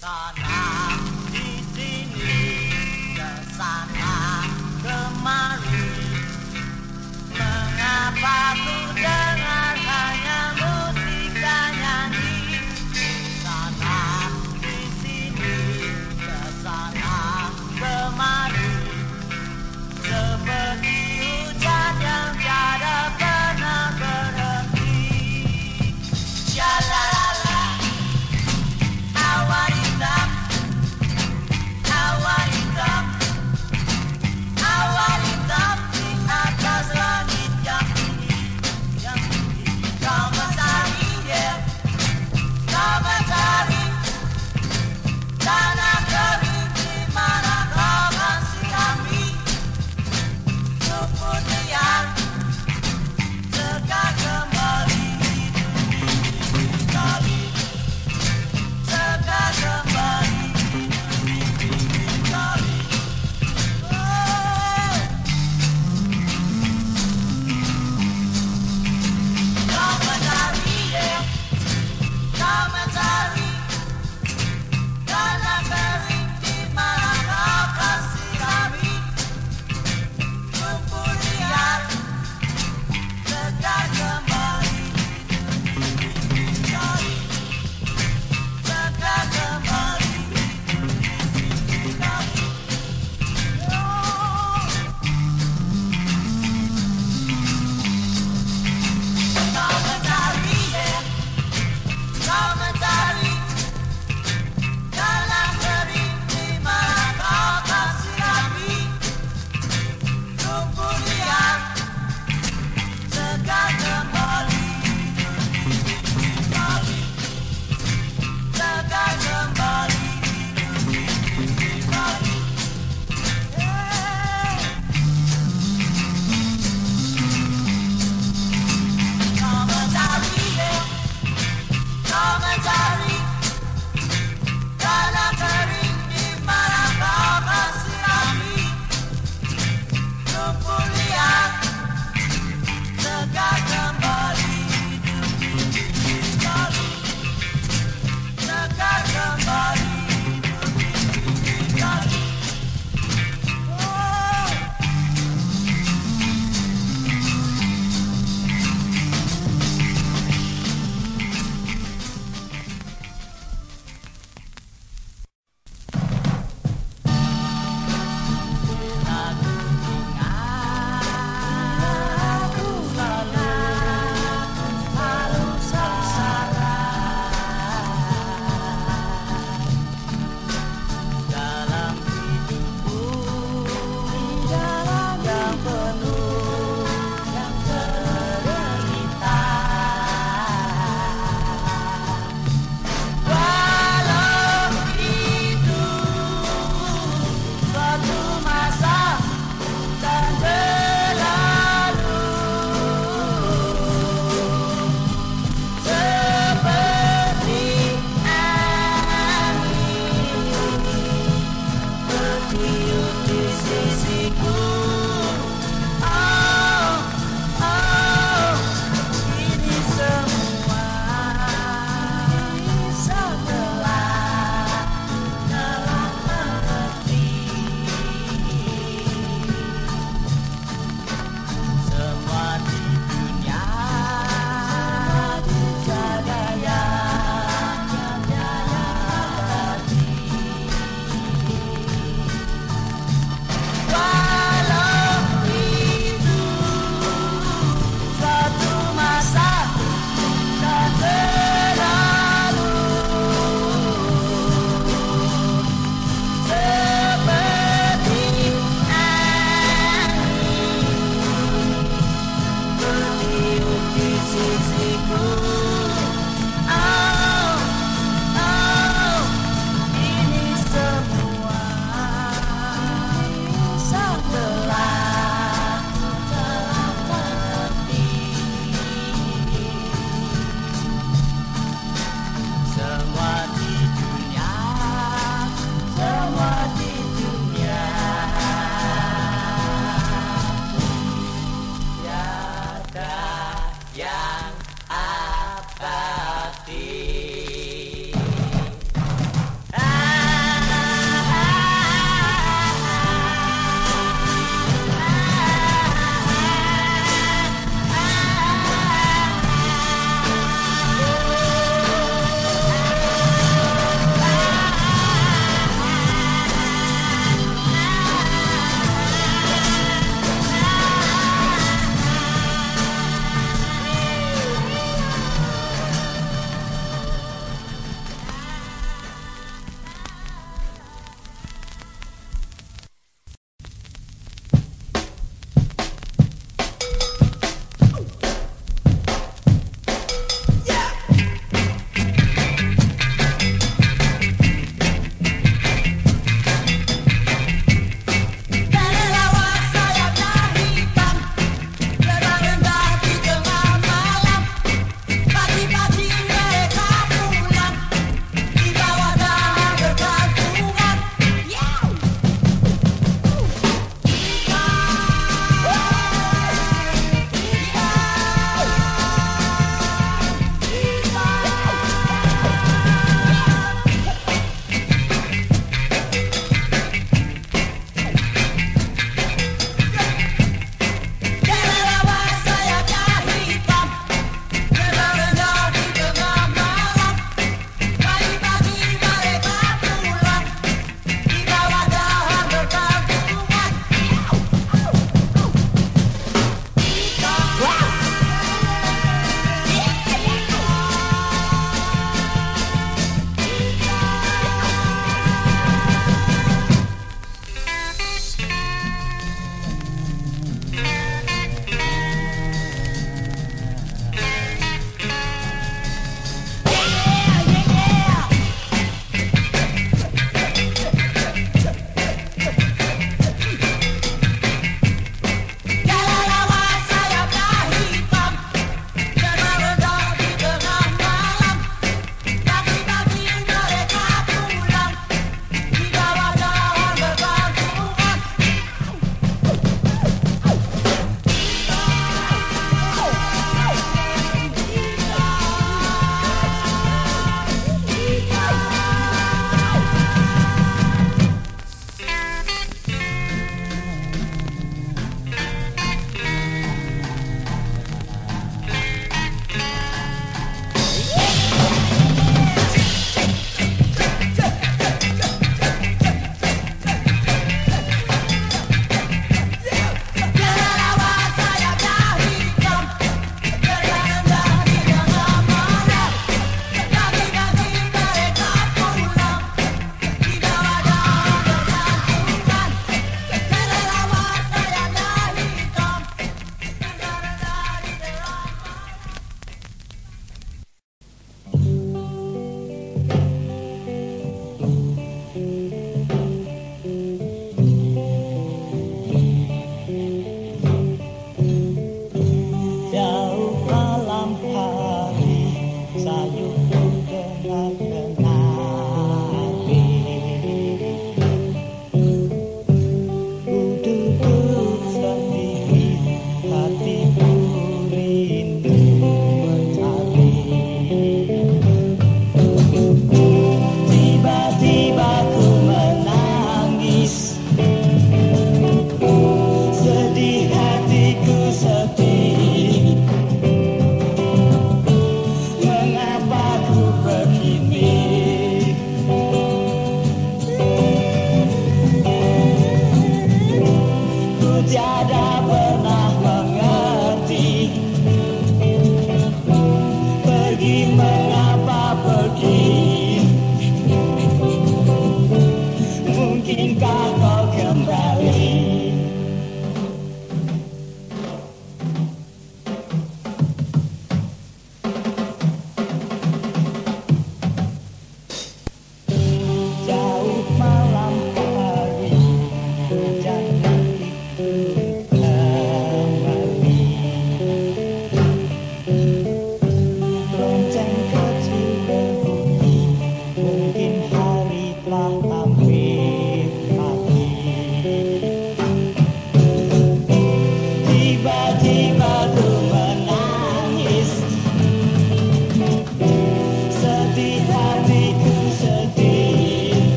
山啊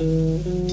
Mm-hmm.